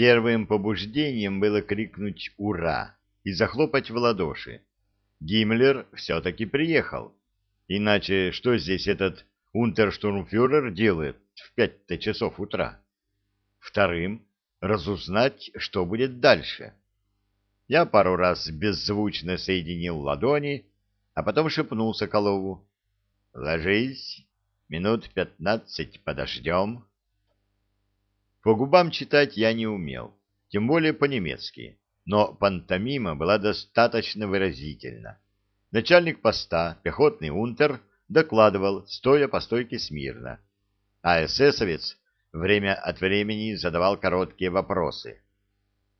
Первым побуждением было крикнуть «Ура!» и захлопать в ладоши. Гиммлер все-таки приехал. Иначе что здесь этот унтерштурмфюрер делает в пять-то часов утра? Вторым — разузнать, что будет дальше. Я пару раз беззвучно соединил ладони, а потом шепнул Соколову. — Ложись, минут пятнадцать подождем. По губам читать я не умел, тем более по-немецки, но пантомима была достаточно выразительна. Начальник поста, пехотный унтер, докладывал, стоя по стойке смирно, а эсэсовец время от времени задавал короткие вопросы.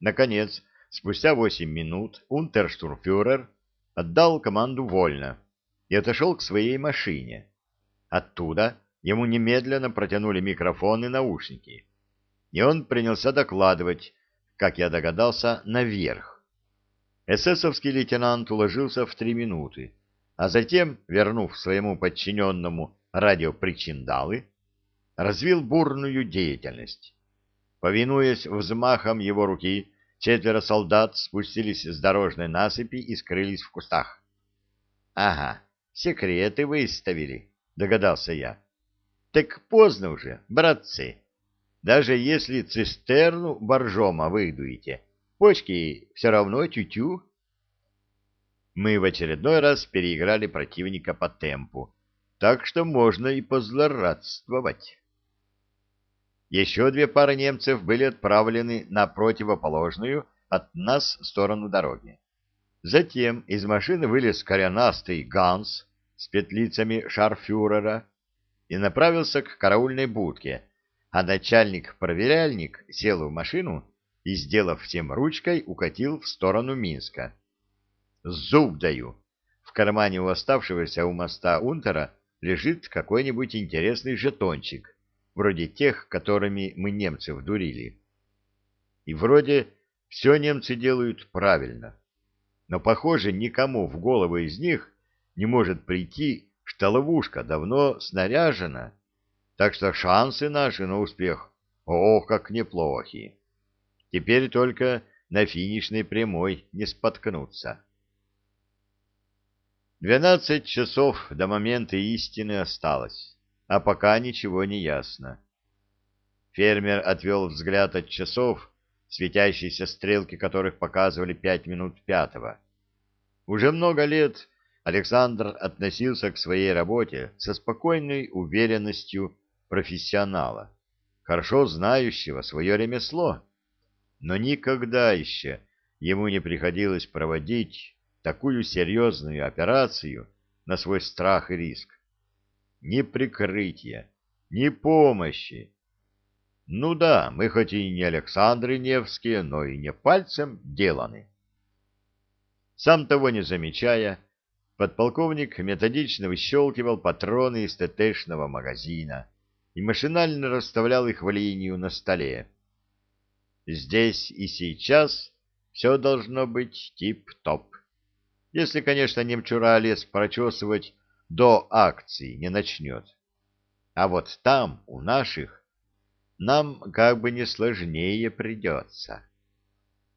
Наконец, спустя восемь минут унтерштурмфюрер отдал команду вольно и отошел к своей машине. Оттуда ему немедленно протянули микрофон и наушники и он принялся докладывать, как я догадался, наверх. Эсэсовский лейтенант уложился в три минуты, а затем, вернув своему подчиненному радиопричиндалы, развил бурную деятельность. Повинуясь взмахам его руки, четверо солдат спустились с дорожной насыпи и скрылись в кустах. — Ага, секреты выставили, — догадался я. — Так поздно уже, братцы. Даже если цистерну боржома выдуете, почки все равно тю-тю. Мы в очередной раз переиграли противника по темпу, так что можно и позлорадствовать. Еще две пары немцев были отправлены на противоположную от нас сторону дороги. Затем из машины вылез коренастый Ганс с петлицами шарфюрера и направился к караульной будке, а начальник-проверяльник сел в машину и, сделав всем ручкой, укатил в сторону Минска. Зуб даю! В кармане у оставшегося у моста Унтера лежит какой-нибудь интересный жетончик, вроде тех, которыми мы немцев дурили. И вроде все немцы делают правильно. Но, похоже, никому в голову из них не может прийти, что ловушка давно снаряжена, так что шансы наши на успех, ох, как неплохи. Теперь только на финишной прямой не споткнуться. Двенадцать часов до момента истины осталось, а пока ничего не ясно. Фермер отвел взгляд от часов, светящиеся стрелки которых показывали пять минут пятого. Уже много лет Александр относился к своей работе со спокойной уверенностью профессионала, хорошо знающего свое ремесло, но никогда еще ему не приходилось проводить такую серьезную операцию на свой страх и риск. Ни прикрытия, ни помощи. Ну да, мы хоть и не Александры Невские, но и не пальцем деланы. Сам того не замечая, подполковник методично выщелкивал патроны из ТТшного магазина, и машинально расставлял их в линию на столе. Здесь и сейчас все должно быть тип-топ. Если, конечно, немчура лес прочесывать до акции не начнет. А вот там, у наших, нам как бы не сложнее придется.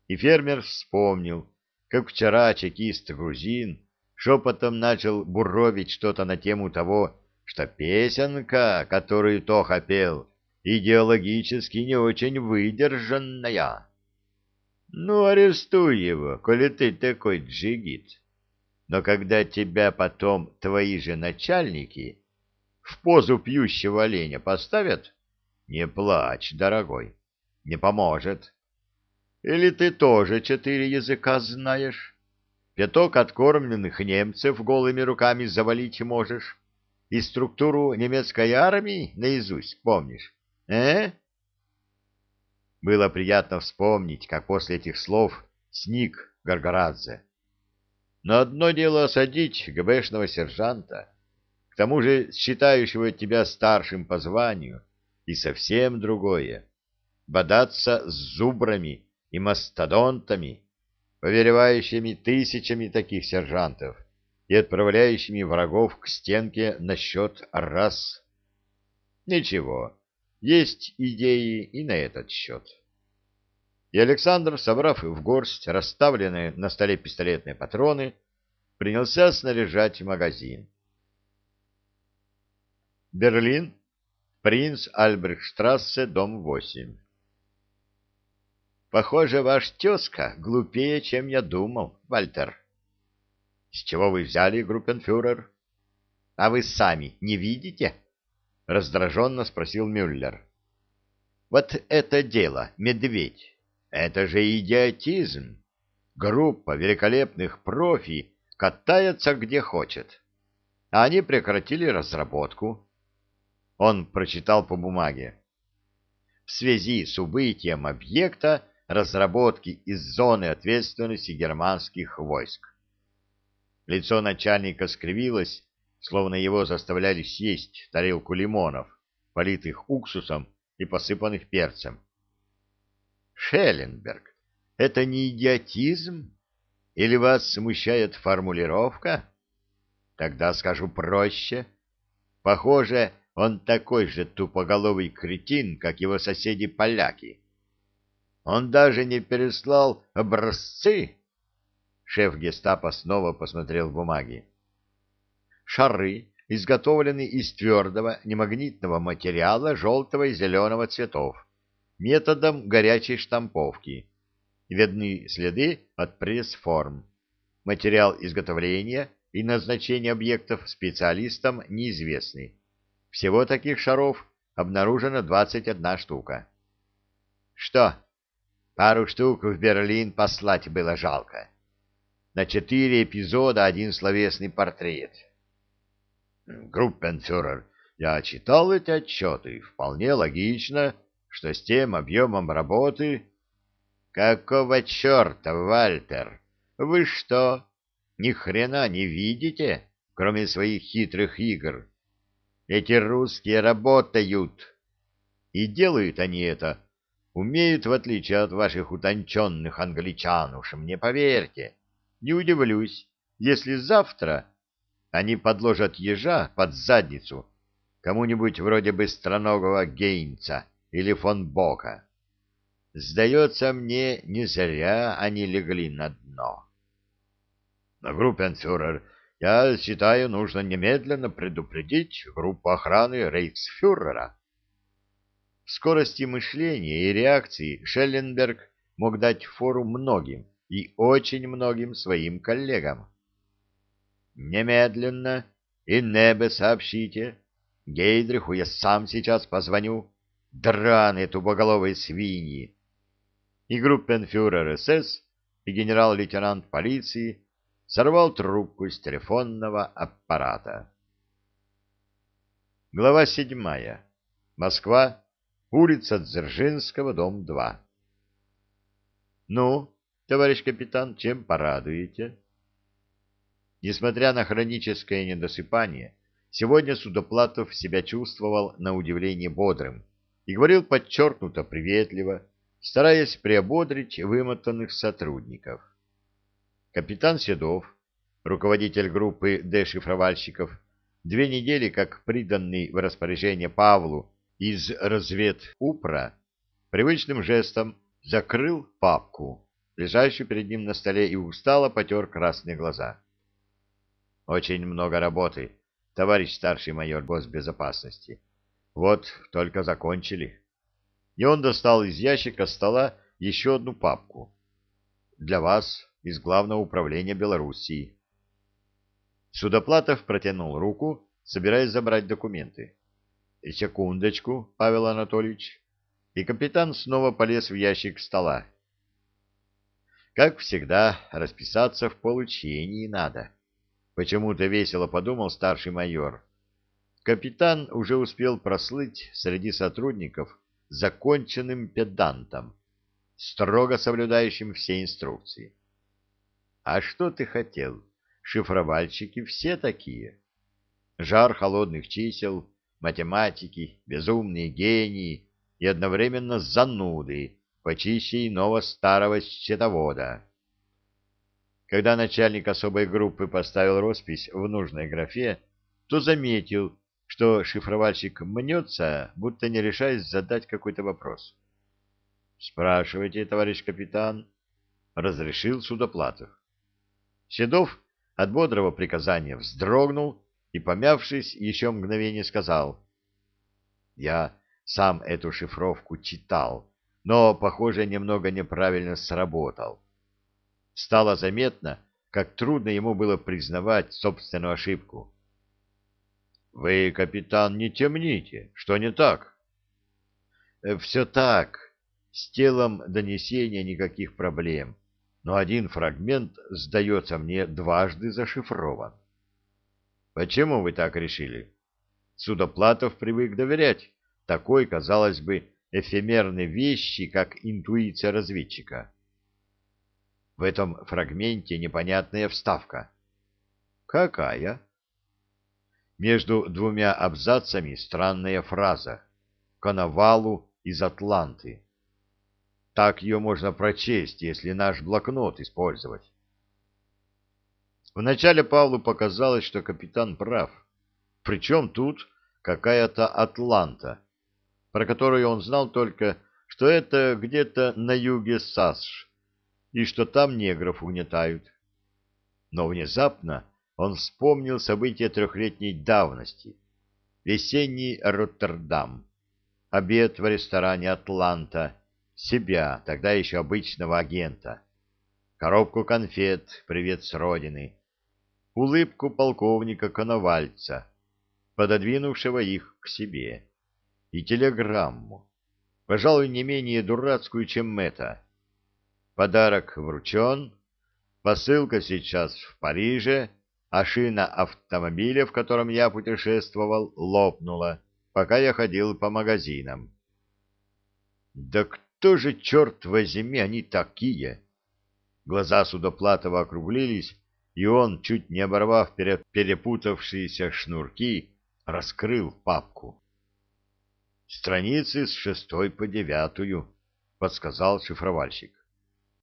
И фермер вспомнил, как вчера чекист-грузин шепотом начал буровить что-то на тему того, что песенка, которую Тоха пел, идеологически не очень выдержанная. Ну, арестуй его, коли ты такой джигит. Но когда тебя потом твои же начальники в позу пьющего оленя поставят, не плачь, дорогой, не поможет. Или ты тоже четыре языка знаешь? Пяток откормленных немцев голыми руками завалить можешь? И структуру немецкой армии наизусть помнишь, э? Было приятно вспомнить, как после этих слов сник Гаргарадзе. Но одно дело осадить ГБшного сержанта, к тому же считающего тебя старшим по званию, и совсем другое — бодаться с зубрами и мастодонтами, повелевающими тысячами таких сержантов и отправляющими врагов к стенке на счет раз. Ничего, есть идеи и на этот счет. и Александр, собрав в горсть расставленные на столе пистолетные патроны, принялся снаряжать магазин. Берлин, принц Альбрехтштрассе, дом 8. Похоже, ваш тезка глупее, чем я думал, Вальтер. С чего вы взяли, группенфюрер? А вы сами не видите? Раздраженно спросил Мюллер. Вот это дело, медведь. Это же идиотизм. Группа великолепных профи катается где хочет. А они прекратили разработку. Он прочитал по бумаге. В связи с убытием объекта разработки из зоны ответственности германских войск. Лицо начальника скривилось, словно его заставляли съесть тарелку лимонов, политых уксусом и посыпанных перцем. Шелленберг, это не идиотизм? Или вас смущает формулировка? Тогда скажу проще. Похоже, он такой же тупоголовый кретин, как его соседи-поляки. Он даже не переслал образцы. Шеф гестапо снова посмотрел бумаги. Шары изготовлены из твердого немагнитного материала желтого и зеленого цветов методом горячей штамповки. Видны следы от пресс-форм. Материал изготовления и назначение объектов специалистам неизвестны. Всего таких шаров обнаружено 21 штука. Что? Пару штук в Берлин послать было жалко. На четыре эпизода один словесный портрет. Группенфюрер, я читал эти отчеты. Вполне логично, что с тем объемом работы... Какого черта, Вальтер? Вы что, ни хрена не видите, кроме своих хитрых игр? Эти русские работают. И делают они это. Умеют, в отличие от ваших утонченных англичан, уж мне поверьте. Не удивлюсь, если завтра они подложат ежа под задницу кому-нибудь вроде быстроногого Гейнца или фон Бока. Сдается мне, не зря они легли на дно. Но, группенфюрер, я считаю, нужно немедленно предупредить группу охраны рейхсфюрера. В скорости мышления и реакции Шелленберг мог дать фору многим и очень многим своим коллегам. Немедленно и Небе сообщите. Гейдриху я сам сейчас позвоню. Драные тубоголовые свиньи. И группенфюрер СС, и генерал-лейтенант полиции сорвал трубку с телефонного аппарата. Глава седьмая. Москва. Улица Дзержинского, дом 2. Ну, товарищ капитан, чем порадуете? Несмотря на хроническое недосыпание, сегодня Судоплатов себя чувствовал на удивление бодрым и говорил подчеркнуто приветливо, стараясь приободрить вымотанных сотрудников. Капитан Седов, руководитель группы дешифровальщиков, две недели как приданный в распоряжение Павлу из разведупра, привычным жестом закрыл папку, лежащую перед ним на столе, и устало потер красные глаза. Очень много работы, товарищ старший майор госбезопасности. Вот, только закончили. И он достал из ящика стола еще одну папку. Для вас, из Главного управления Белоруссии. Судоплатов протянул руку, собираясь забрать документы. Секундочку, Павел Анатольевич. И капитан снова полез в ящик стола. Как всегда, расписаться в получении надо. Почему-то весело подумал старший майор. Капитан уже успел прослыть среди сотрудников законченным педантом, строго соблюдающим все инструкции. А что ты хотел? Шифровальщики все такие. Жар холодных чисел, математики, безумные гении и одновременно зануды, почище иного старого счетовода. Когда начальник особой группы поставил роспись в нужной графе, то заметил, что шифровальщик мнется, будто не решаясь задать какой-то вопрос. Спрашивайте, товарищ капитан, — разрешил Судоплатов. Седов от бодрого приказания вздрогнул и, помявшись, еще мгновение сказал. Я сам эту шифровку читал, но, похоже, немного неправильно сработал. Стало заметно, как трудно ему было признавать собственную ошибку. — Вы, капитан, не темните. Что не так? — Все так. С телом донесения никаких проблем. Но один фрагмент, сдается мне, дважды зашифрован. — Почему вы так решили? Судоплатов привык доверять такой, казалось бы, эфемерной вещи, как интуиция разведчика. В этом фрагменте непонятная вставка. Какая? Между двумя абзацами странная фраза «Коновалу из Атланты». Так ее можно прочесть, если наш блокнот использовать. Вначале Павлу показалось, что капитан прав. Причем тут какая-то Атланта, про которую он знал только, что это где-то на юге САСШ, и что там негров угнетают. Но внезапно он вспомнил события трехлетней давности. Весенний Роттердам, обед в ресторане «Атланта», себя, тогда еще обычного агента, коробку конфет «Привет с родины», улыбку полковника Коновальца, пододвинувшего их к себе, и телеграмму, пожалуй, не менее дурацкую, чем это. Подарок вручен, посылка сейчас в Париже, а шина автомобиля, в котором я путешествовал, лопнула, пока я ходил по магазинам. Да кто же, черт возьми, они такие? Глаза Судоплатова округлились, и он, чуть не оборвав перепутавшиеся шнурки, раскрыл папку. «Страницы с шестой по девятую», — подсказал шифровальщик.